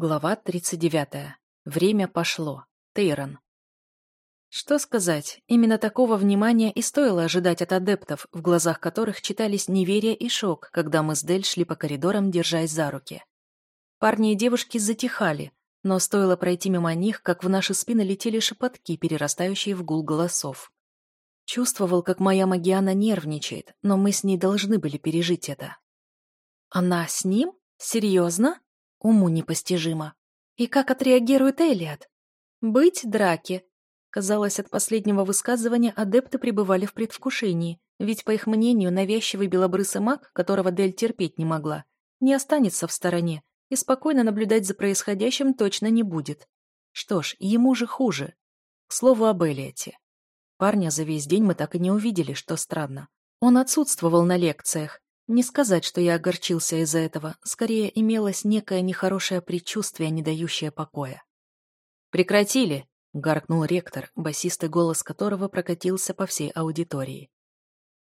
Глава 39. Время пошло. Тейрон. Что сказать, именно такого внимания и стоило ожидать от адептов, в глазах которых читались неверие и шок, когда мы с Дель шли по коридорам, держась за руки. Парни и девушки затихали, но стоило пройти мимо них, как в наши спины летели шепотки, перерастающие в гул голосов. Чувствовал, как моя Магиана нервничает, но мы с ней должны были пережить это. Она с ним? Серьезно? Уму непостижимо. И как отреагирует Элиот? Быть драки. Казалось, от последнего высказывания адепты пребывали в предвкушении, ведь, по их мнению, навязчивый белобрысый маг, которого Дель терпеть не могла, не останется в стороне и спокойно наблюдать за происходящим точно не будет. Что ж, ему же хуже. К слову об Элиоте. Парня за весь день мы так и не увидели, что странно. Он отсутствовал на лекциях. Не сказать, что я огорчился из-за этого, скорее имелось некое нехорошее предчувствие, не дающее покоя. «Прекратили!» — гаркнул ректор, басистый голос которого прокатился по всей аудитории.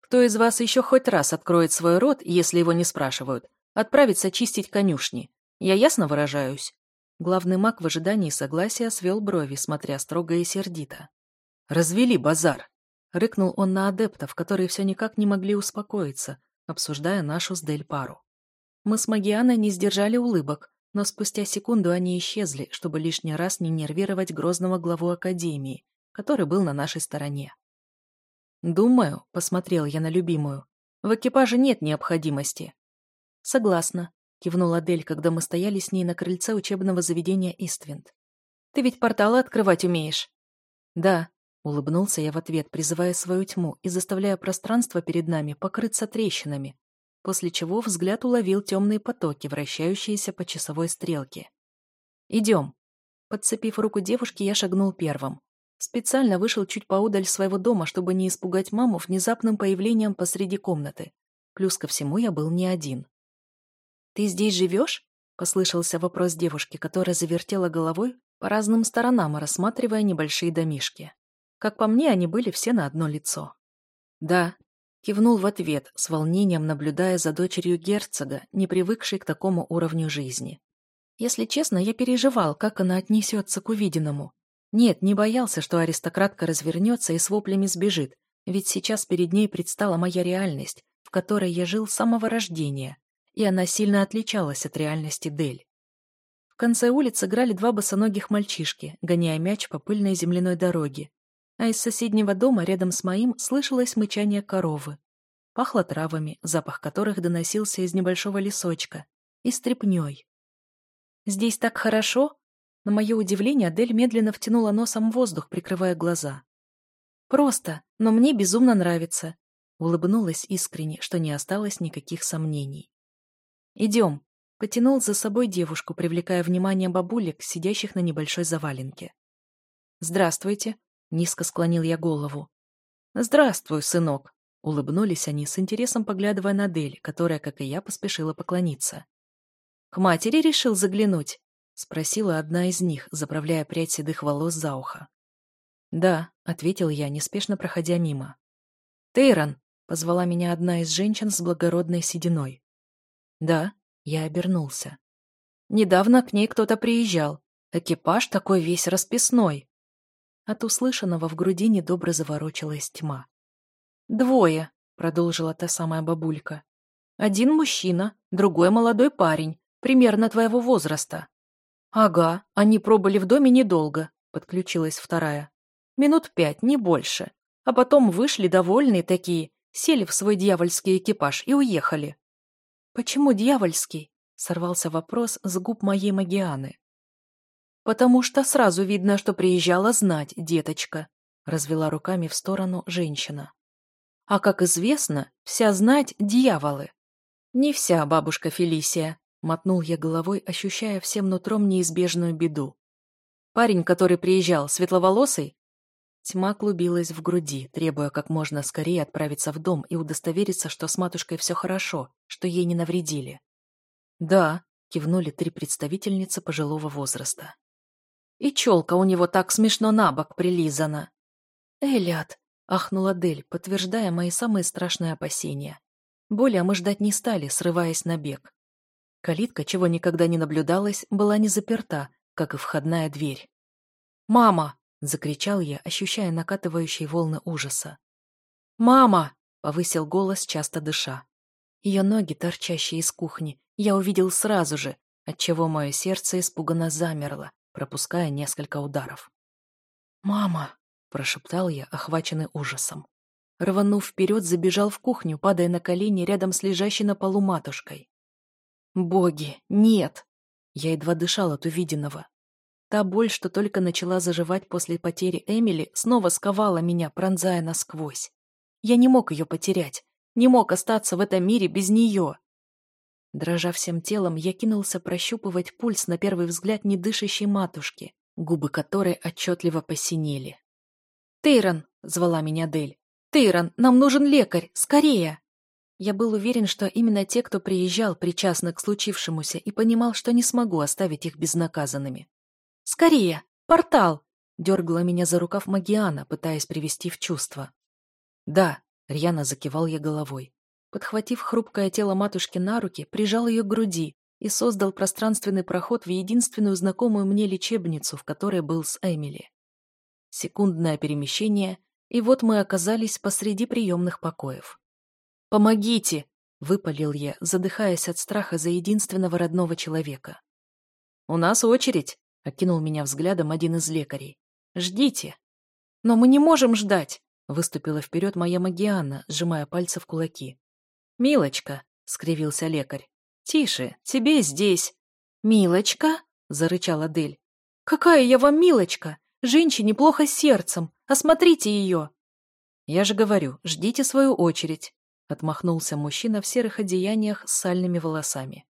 «Кто из вас еще хоть раз откроет свой рот, если его не спрашивают, отправится чистить конюшни? Я ясно выражаюсь?» Главный маг в ожидании согласия свел брови, смотря строго и сердито. «Развели базар!» — рыкнул он на адептов, которые все никак не могли успокоиться, обсуждая нашу с Дель пару. Мы с Магианой не сдержали улыбок, но спустя секунду они исчезли, чтобы лишний раз не нервировать грозного главу Академии, который был на нашей стороне. «Думаю», — посмотрел я на любимую, — «в экипаже нет необходимости». «Согласна», — кивнула Дель, когда мы стояли с ней на крыльце учебного заведения Иствинд. «Ты ведь порталы открывать умеешь?» «Да», Улыбнулся я в ответ, призывая свою тьму и заставляя пространство перед нами покрыться трещинами, после чего взгляд уловил темные потоки, вращающиеся по часовой стрелке. «Идем». Подцепив руку девушки, я шагнул первым. Специально вышел чуть поудаль своего дома, чтобы не испугать маму внезапным появлением посреди комнаты. Плюс ко всему я был не один. «Ты здесь живешь?» — послышался вопрос девушки, которая завертела головой по разным сторонам, рассматривая небольшие домишки. Как по мне, они были все на одно лицо. «Да», — кивнул в ответ, с волнением наблюдая за дочерью герцога, не привыкшей к такому уровню жизни. Если честно, я переживал, как она отнесется к увиденному. Нет, не боялся, что аристократка развернется и с воплями сбежит, ведь сейчас перед ней предстала моя реальность, в которой я жил с самого рождения, и она сильно отличалась от реальности Дель. В конце улицы играли два босоногих мальчишки, гоняя мяч по пыльной земляной дороге, а из соседнего дома рядом с моим слышалось мычание коровы. Пахло травами, запах которых доносился из небольшого лесочка, и стрепнёй. «Здесь так хорошо!» На мое удивление Адель медленно втянула носом воздух, прикрывая глаза. «Просто, но мне безумно нравится», — улыбнулась искренне, что не осталось никаких сомнений. «Идем», — потянул за собой девушку, привлекая внимание бабулек, сидящих на небольшой заваленке. «Здравствуйте», Низко склонил я голову. «Здравствуй, сынок!» Улыбнулись они, с интересом поглядывая на Дель, которая, как и я, поспешила поклониться. «К матери решил заглянуть?» — спросила одна из них, заправляя прядь седых волос за ухо. «Да», — ответил я, неспешно проходя мимо. «Тейрон!» — позвала меня одна из женщин с благородной сединой. «Да», — я обернулся. «Недавно к ней кто-то приезжал. Экипаж такой весь расписной. От услышанного в груди недобро заворочилась тьма. «Двое», — продолжила та самая бабулька. «Один мужчина, другой молодой парень, примерно твоего возраста». «Ага, они пробыли в доме недолго», — подключилась вторая. «Минут пять, не больше. А потом вышли довольные такие, сели в свой дьявольский экипаж и уехали». «Почему дьявольский?» — сорвался вопрос с губ моей Магианы. «Потому что сразу видно, что приезжала знать, деточка», — развела руками в сторону женщина. «А как известно, вся знать — дьяволы». «Не вся, бабушка Фелисия», — мотнул я головой, ощущая всем нутром неизбежную беду. «Парень, который приезжал, светловолосый?» Тьма клубилась в груди, требуя как можно скорее отправиться в дом и удостовериться, что с матушкой все хорошо, что ей не навредили. «Да», — кивнули три представительницы пожилого возраста. И челка у него так смешно на бок прилизана. «Элиот!» — ахнула Дель, подтверждая мои самые страшные опасения. Более мы ждать не стали, срываясь на бег. Калитка, чего никогда не наблюдалось, была не заперта, как и входная дверь. «Мама!» — закричал я, ощущая накатывающие волны ужаса. «Мама!» — повысил голос, часто дыша. Ее ноги, торчащие из кухни, я увидел сразу же, отчего мое сердце испуганно замерло, пропуская несколько ударов. «Мама!» — прошептал я, охваченный ужасом. Рванув вперед, забежал в кухню, падая на колени рядом с лежащей на полу матушкой. «Боги, нет!» Я едва дышал от увиденного. Та боль, что только начала заживать после потери Эмили, снова сковала меня, пронзая насквозь. Я не мог ее потерять, не мог остаться в этом мире без нее. Дрожа всем телом, я кинулся прощупывать пульс на первый взгляд недышащей матушки, губы которой отчетливо посинели. «Тейрон!» — звала меня Дель. «Тейрон, нам нужен лекарь! Скорее!» Я был уверен, что именно те, кто приезжал, причастны к случившемуся, и понимал, что не смогу оставить их безнаказанными. «Скорее! Портал!» — дергала меня за рукав Магиана, пытаясь привести в чувство. «Да!» — рьяно закивал я головой подхватив хрупкое тело матушки на руки, прижал ее к груди и создал пространственный проход в единственную знакомую мне лечебницу, в которой был с Эмили. Секундное перемещение, и вот мы оказались посреди приемных покоев. «Помогите!» — выпалил я, задыхаясь от страха за единственного родного человека. «У нас очередь!» — окинул меня взглядом один из лекарей. «Ждите!» «Но мы не можем ждать!» — выступила вперед моя Магиана, сжимая пальцы в кулаки. «Милочка», — скривился лекарь. «Тише, тебе здесь». «Милочка?» — зарычала Дель. «Какая я вам милочка? Женщине плохо сердцем. Осмотрите ее!» «Я же говорю, ждите свою очередь», — отмахнулся мужчина в серых одеяниях с сальными волосами.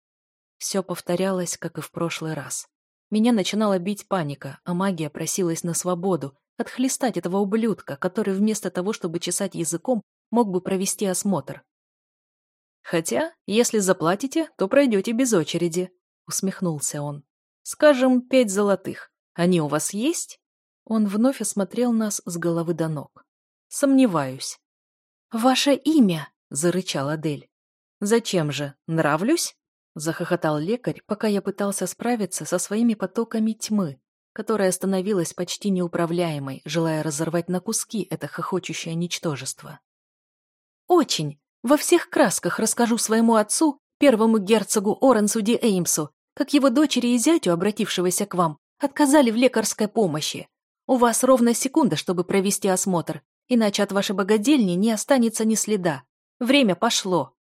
Все повторялось, как и в прошлый раз. Меня начинала бить паника, а магия просилась на свободу, отхлестать этого ублюдка, который вместо того, чтобы чесать языком, мог бы провести осмотр. «Хотя, если заплатите, то пройдете без очереди», — усмехнулся он. «Скажем, пять золотых. Они у вас есть?» Он вновь осмотрел нас с головы до ног. «Сомневаюсь». «Ваше имя?» — зарычала Адель. «Зачем же? Нравлюсь?» — захохотал лекарь, пока я пытался справиться со своими потоками тьмы, которая становилась почти неуправляемой, желая разорвать на куски это хохочущее ничтожество. «Очень!» Во всех красках расскажу своему отцу, первому герцогу Оренсу Ди Эймсу, как его дочери и зятю, обратившегося к вам, отказали в лекарской помощи. У вас ровно секунда, чтобы провести осмотр, иначе от вашей богадельни не останется ни следа. Время пошло.